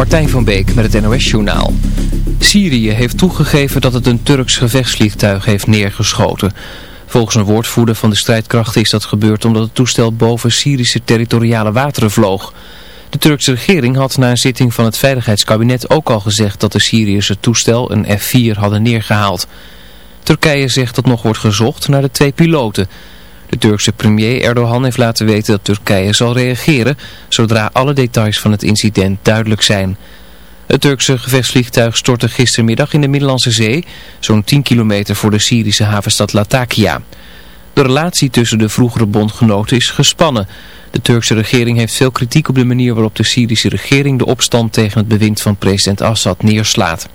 Martijn van Beek met het NOS-journaal. Syrië heeft toegegeven dat het een Turks gevechtsvliegtuig heeft neergeschoten. Volgens een woordvoerder van de strijdkrachten is dat gebeurd omdat het toestel boven Syrische territoriale wateren vloog. De Turkse regering had na een zitting van het Veiligheidskabinet ook al gezegd dat de Syrische toestel een F-4 hadden neergehaald. Turkije zegt dat nog wordt gezocht naar de twee piloten... De Turkse premier Erdogan heeft laten weten dat Turkije zal reageren zodra alle details van het incident duidelijk zijn. Het Turkse gevechtsvliegtuig stortte gistermiddag in de Middellandse Zee, zo'n 10 kilometer voor de Syrische havenstad Latakia. De relatie tussen de vroegere bondgenoten is gespannen. De Turkse regering heeft veel kritiek op de manier waarop de Syrische regering de opstand tegen het bewind van president Assad neerslaat.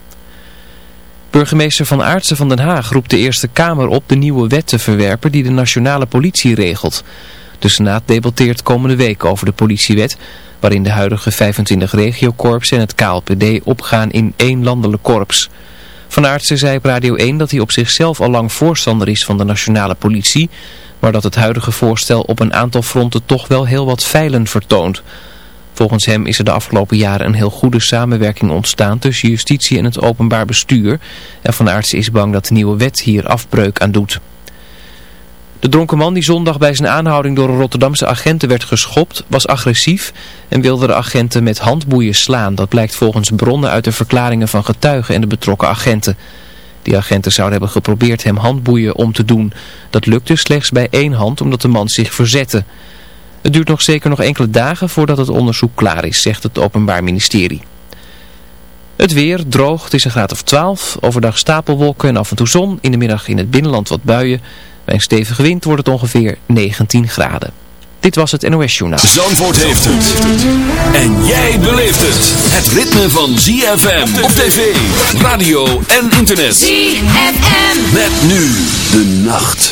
Burgemeester Van Aartsen van Den Haag roept de Eerste Kamer op de nieuwe wet te verwerpen die de nationale politie regelt. De Senaat debatteert komende week over de politiewet, waarin de huidige 25 regiokorps en het KLPD opgaan in één landelijk korps. Van Aartsen zei op Radio 1 dat hij op zichzelf al lang voorstander is van de nationale politie, maar dat het huidige voorstel op een aantal fronten toch wel heel wat feilen vertoont. Volgens hem is er de afgelopen jaren een heel goede samenwerking ontstaan tussen justitie en het openbaar bestuur. En Van Aartsen is bang dat de nieuwe wet hier afbreuk aan doet. De dronken man die zondag bij zijn aanhouding door een Rotterdamse agenten werd geschopt, was agressief en wilde de agenten met handboeien slaan. Dat blijkt volgens bronnen uit de verklaringen van getuigen en de betrokken agenten. Die agenten zouden hebben geprobeerd hem handboeien om te doen. Dat lukte slechts bij één hand omdat de man zich verzette. Het duurt nog zeker nog enkele dagen voordat het onderzoek klaar is, zegt het Openbaar Ministerie. Het weer droog, het is een graad of 12. Overdag stapelwolken en af en toe zon. In de middag in het binnenland wat buien. Bij een stevige wind wordt het ongeveer 19 graden. Dit was het NOS Journaal. Zandvoort heeft het. En jij beleeft het. Het ritme van ZFM op tv, radio en internet. ZFM. Met nu de nacht.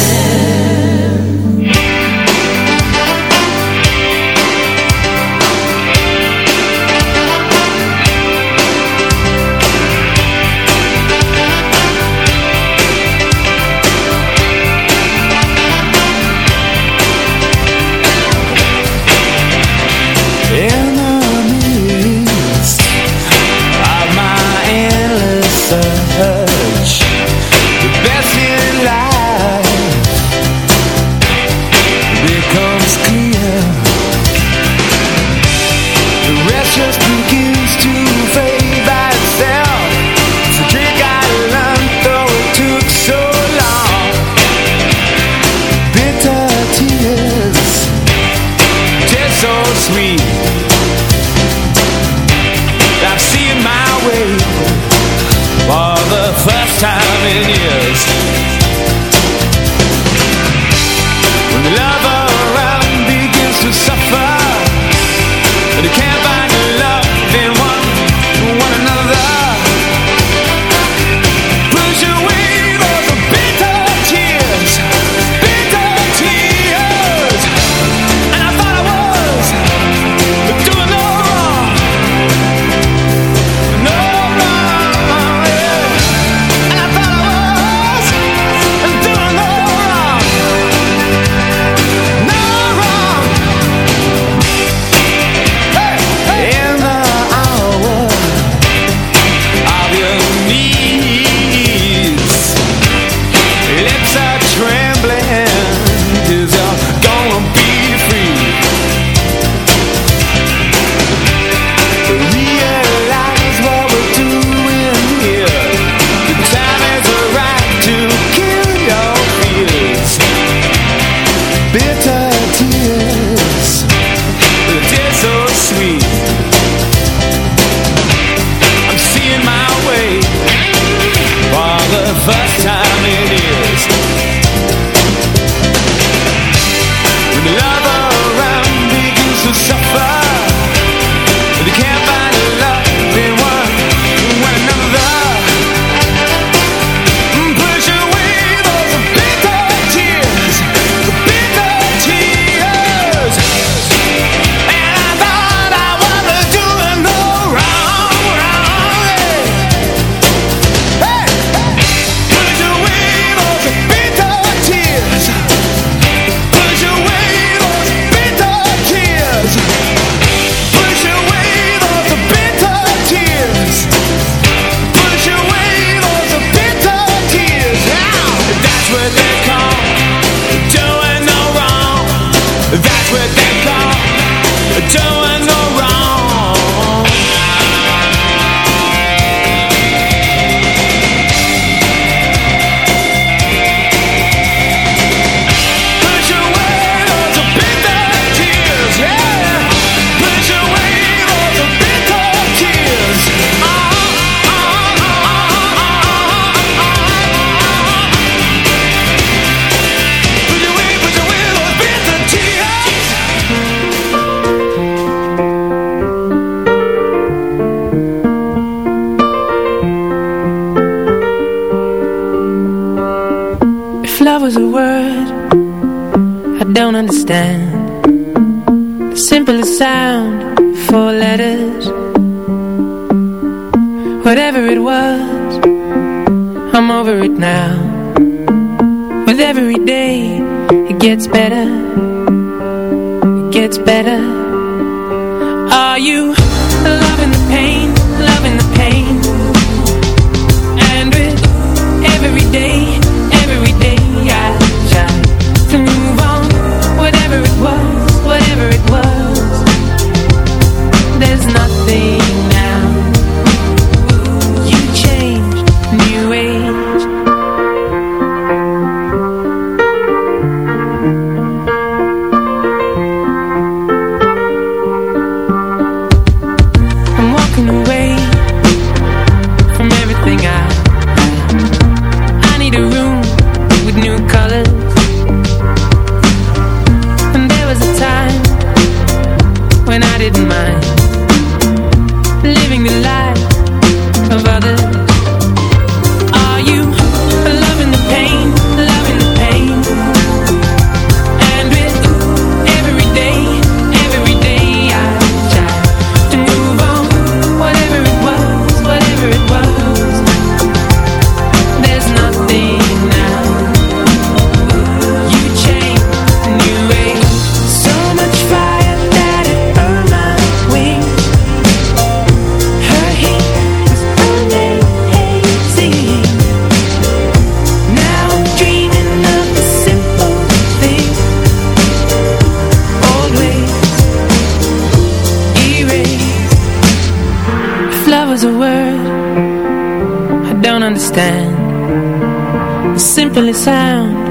Dream. better, it gets better. understand. Simple sound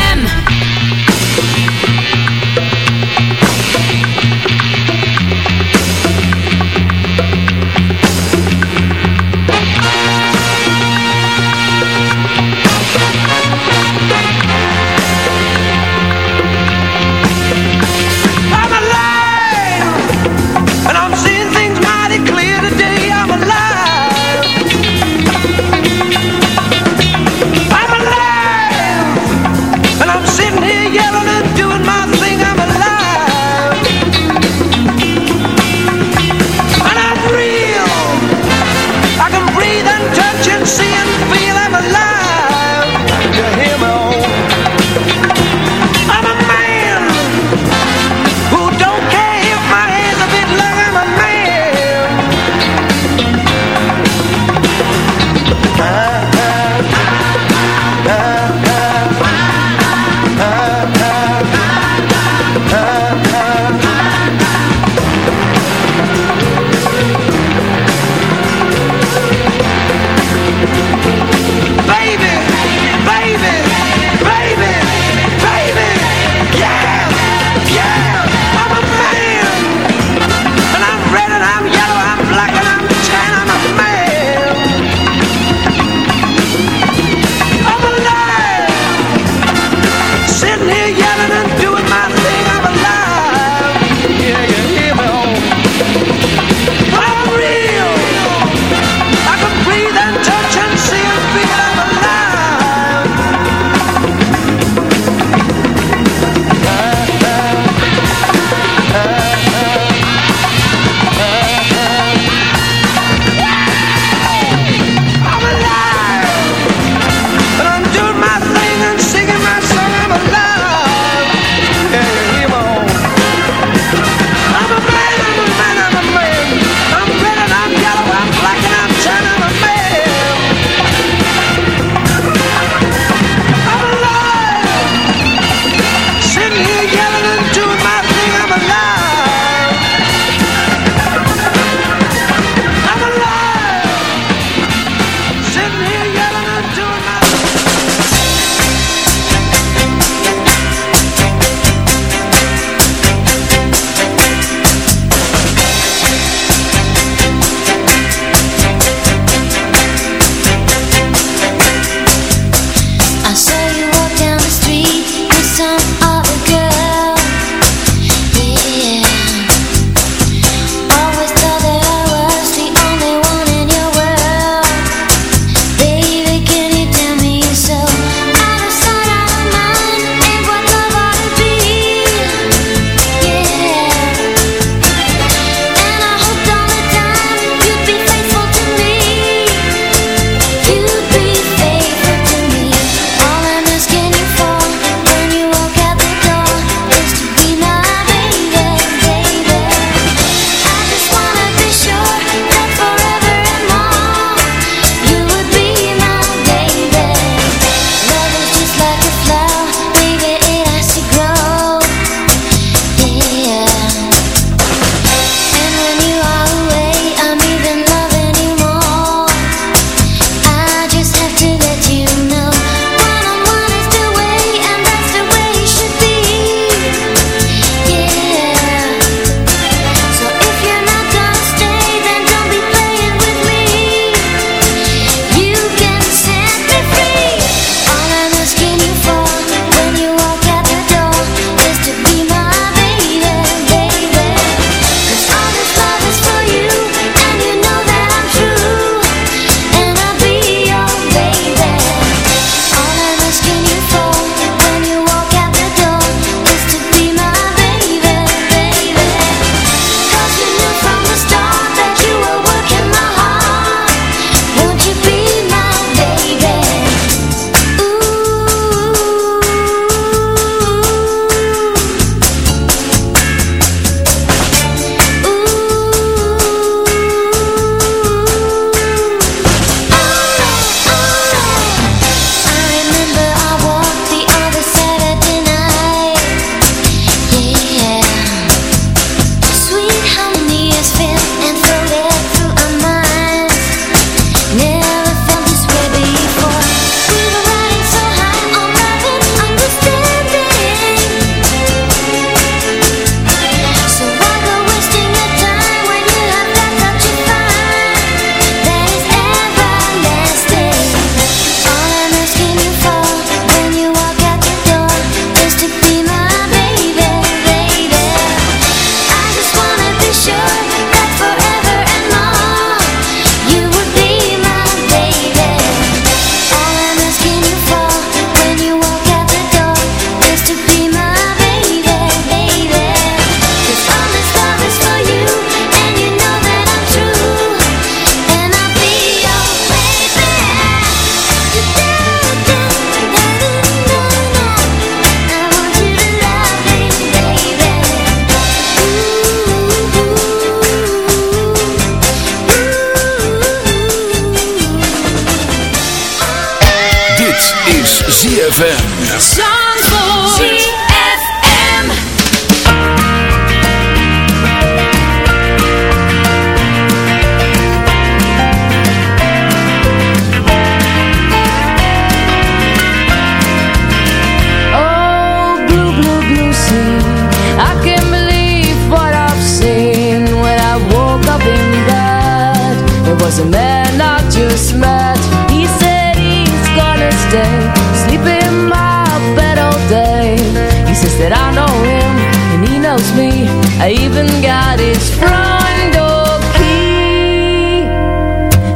I even got his front door key.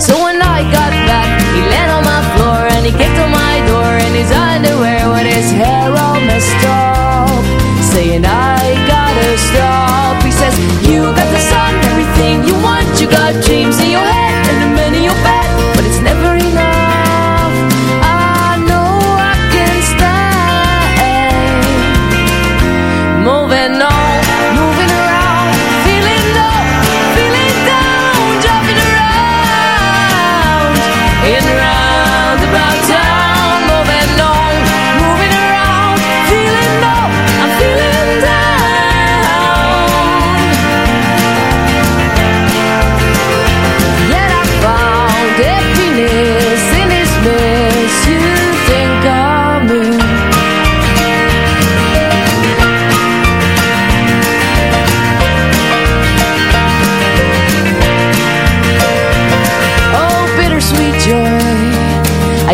So when I got back He landed on my floor And he kicked on my door and his underwear.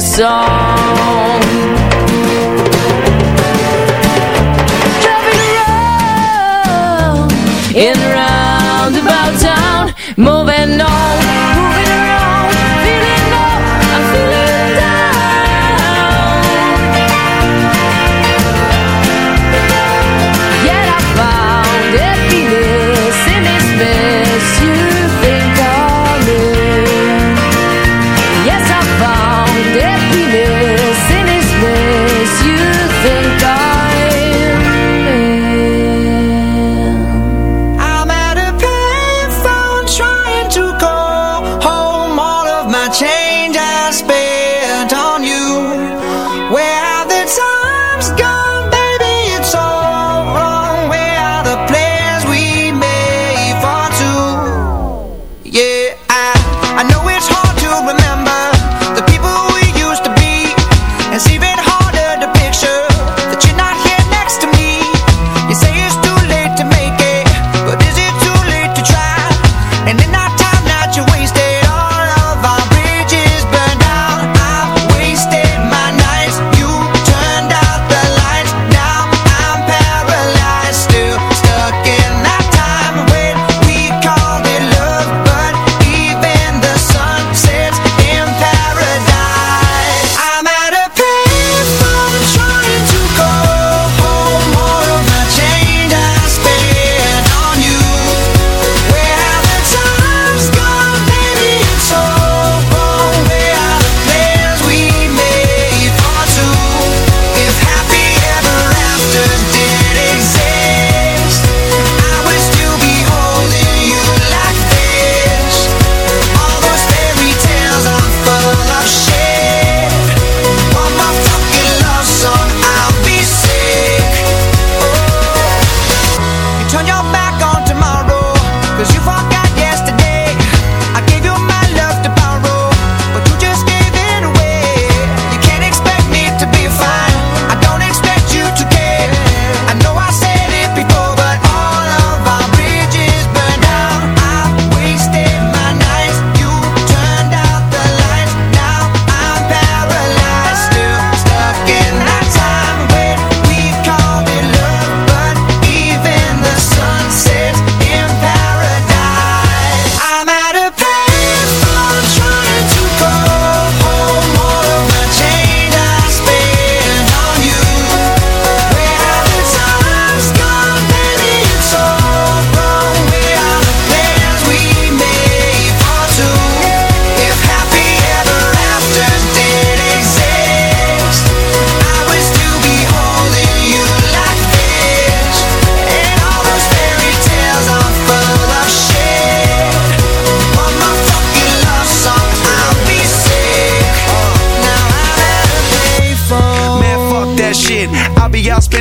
This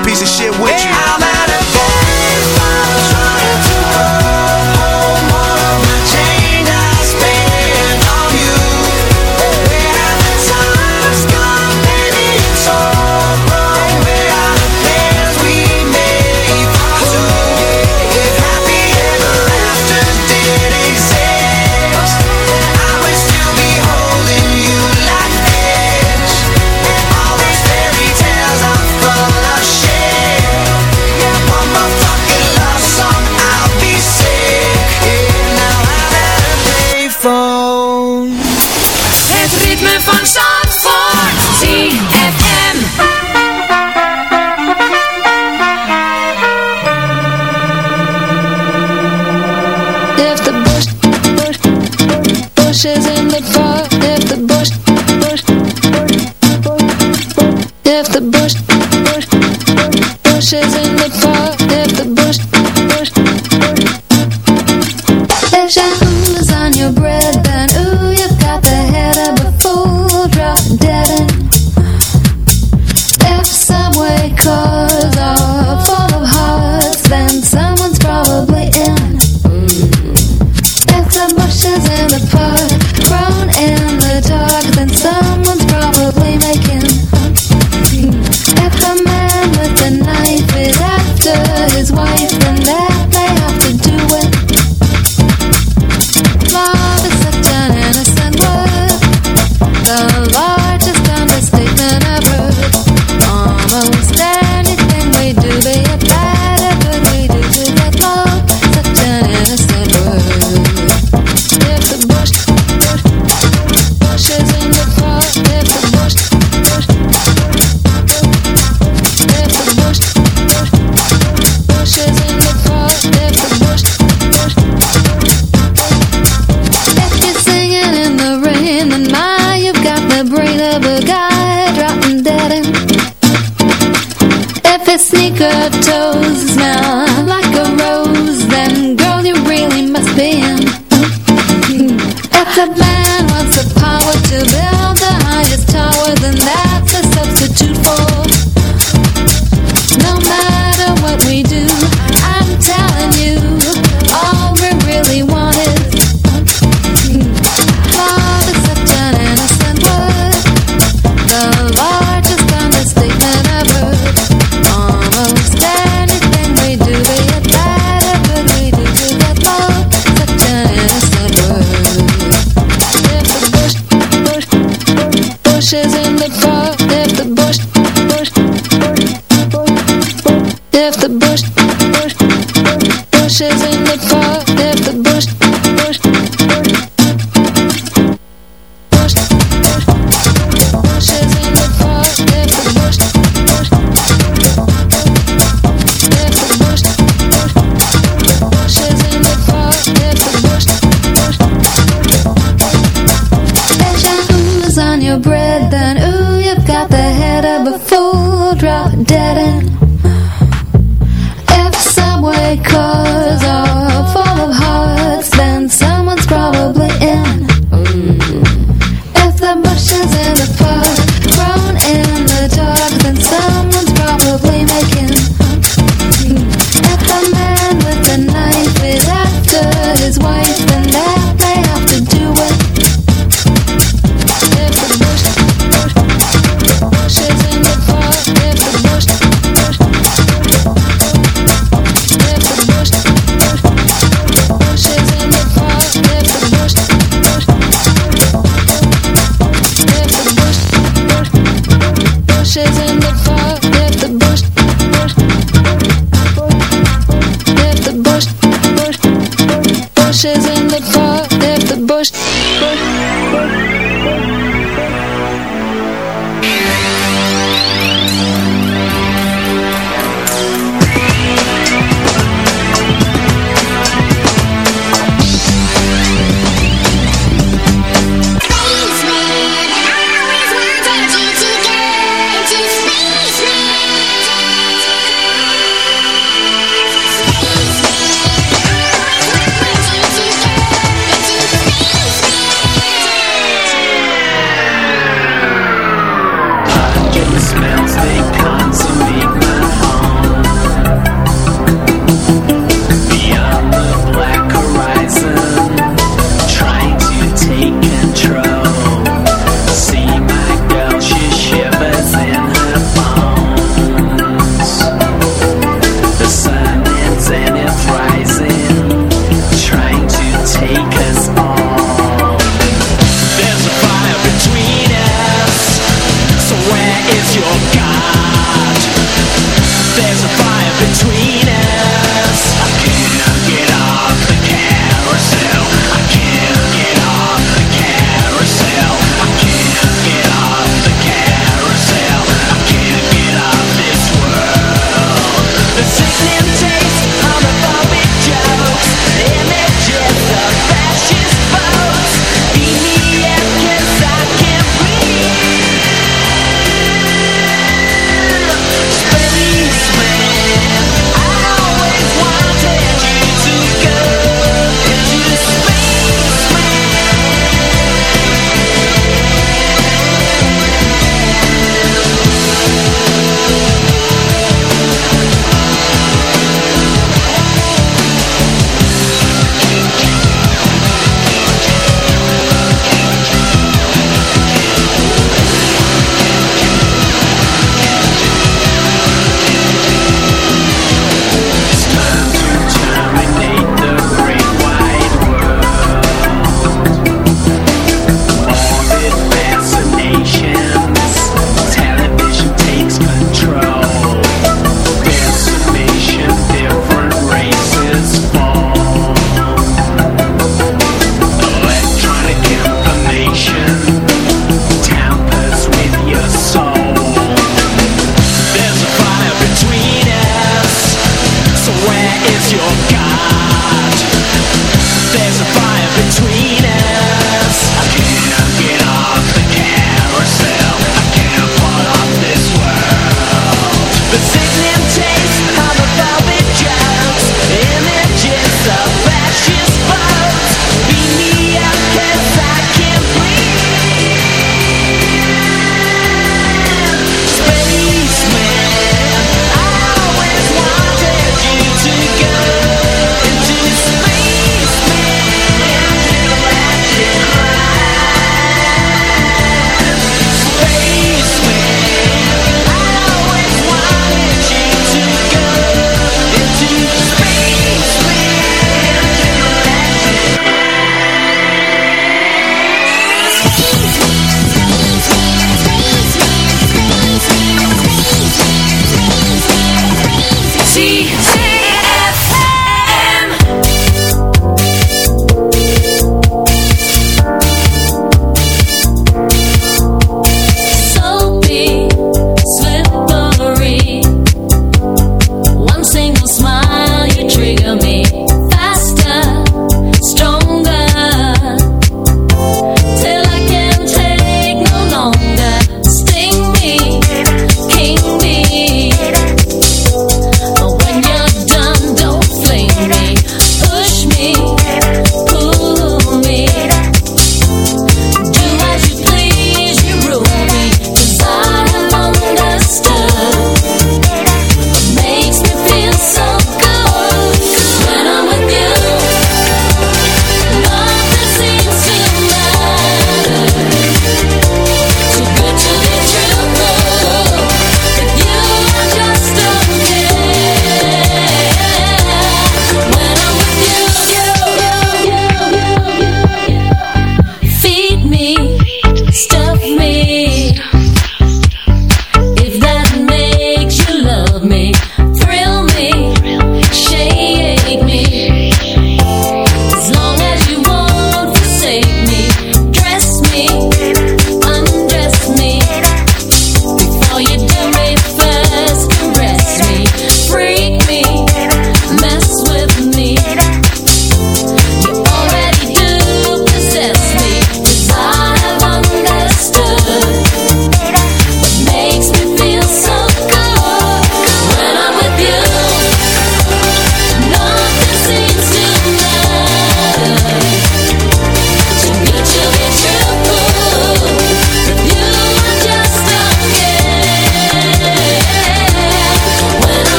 piece of shit with you. Hey, I'm at a baseball trying to hold If the bush, bush, bushes in the park.